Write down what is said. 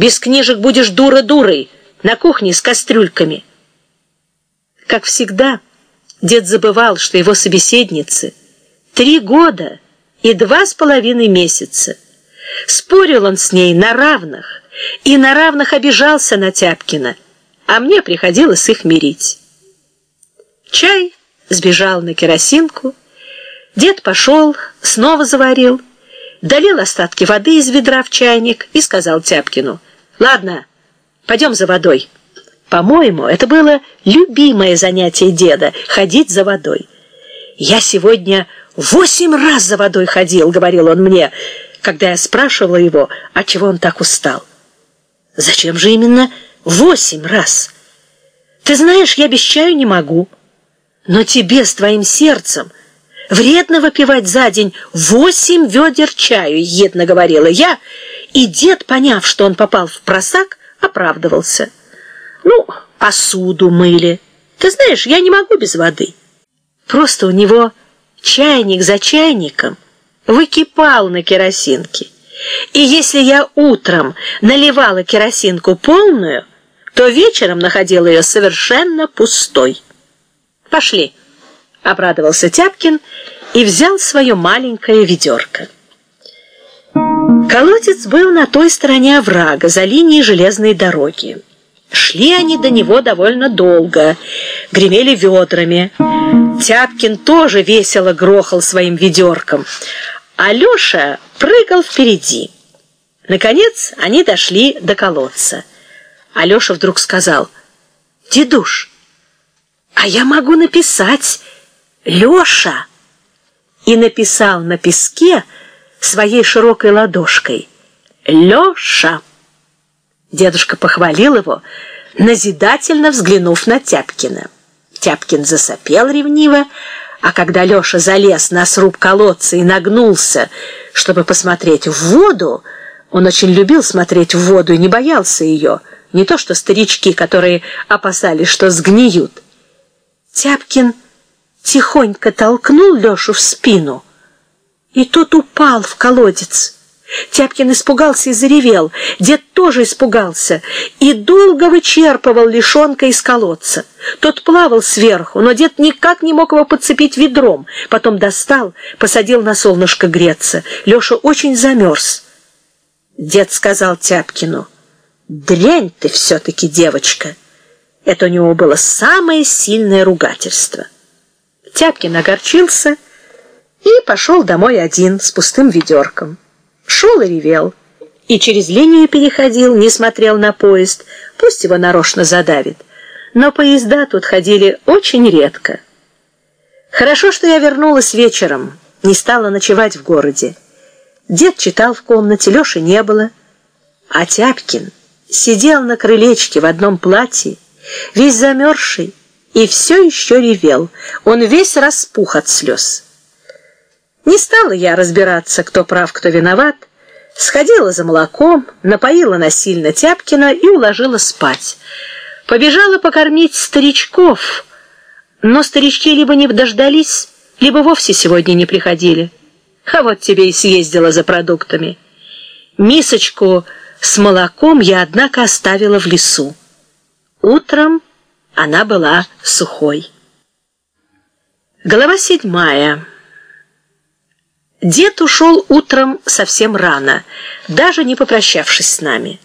Без книжек будешь дура-дурой, на кухне с кастрюльками. Как всегда, дед забывал, что его собеседницы три года и два с половиной месяца. Спорил он с ней на равных, и на равных обижался на Тяпкина, а мне приходилось их мирить. Чай сбежал на керосинку, дед пошел, снова заварил, долил остатки воды из ведра в чайник и сказал Тяпкину, «Ладно, пойдем за водой». По-моему, это было любимое занятие деда — ходить за водой. «Я сегодня восемь раз за водой ходил», — говорил он мне, когда я спрашивала его, отчего он так устал. «Зачем же именно восемь раз? Ты знаешь, я без чаю не могу. Но тебе с твоим сердцем вредно выпивать за день восемь ведер чаю», — едно говорила я, и дед, поняв, что он попал в просак, оправдывался. Ну, посуду мыли. Ты знаешь, я не могу без воды. Просто у него чайник за чайником выкипал на керосинке. И если я утром наливала керосинку полную, то вечером находила ее совершенно пустой. «Пошли», — обрадовался Тяпкин и взял свое маленькое ведерко. Колодец был на той стороне оврага, за линией железной дороги. Шли они до него довольно долго, гремели ведрами. Тяпкин тоже весело грохал своим ведерком, а Леша прыгал впереди. Наконец они дошли до колодца. Алеша вдруг сказал, «Дедуш, а я могу написать Леша!» И написал на песке своей широкой ладошкой «Леша». Дедушка похвалил его, назидательно взглянув на Тяпкина. Тяпкин засопел ревниво, а когда Леша залез на сруб колодца и нагнулся, чтобы посмотреть в воду, он очень любил смотреть в воду и не боялся ее, не то что старички, которые опасались, что сгниют. Тяпкин тихонько толкнул Лешу в спину, и тот упал в колодец. Тяпкин испугался и заревел. Дед тоже испугался и долго вычерпывал лишонка из колодца. Тот плавал сверху, но дед никак не мог его подцепить ведром. Потом достал, посадил на солнышко греться. Леша очень замерз. Дед сказал Тяпкину, «Дрянь ты все-таки, девочка!» Это у него было самое сильное ругательство. Тяпкин огорчился и пошел домой один с пустым ведерком. Шел и ревел, и через линию переходил, не смотрел на поезд, пусть его нарочно задавит. Но поезда тут ходили очень редко. Хорошо, что я вернулась вечером, не стала ночевать в городе. Дед читал в комнате, Леши не было, а Тяпкин сидел на крылечке в одном платье, весь замерзший, и все еще ревел. Он весь распух от слез. Не стала я разбираться, кто прав, кто виноват. Сходила за молоком, напоила насильно Тяпкина и уложила спать. Побежала покормить старичков, но старички либо не дождались, либо вовсе сегодня не приходили. А вот тебе и съездила за продуктами. Мисочку с молоком я, однако, оставила в лесу. Утром она была сухой. Глава седьмая. Дед ушел утром совсем рано, даже не попрощавшись с нами.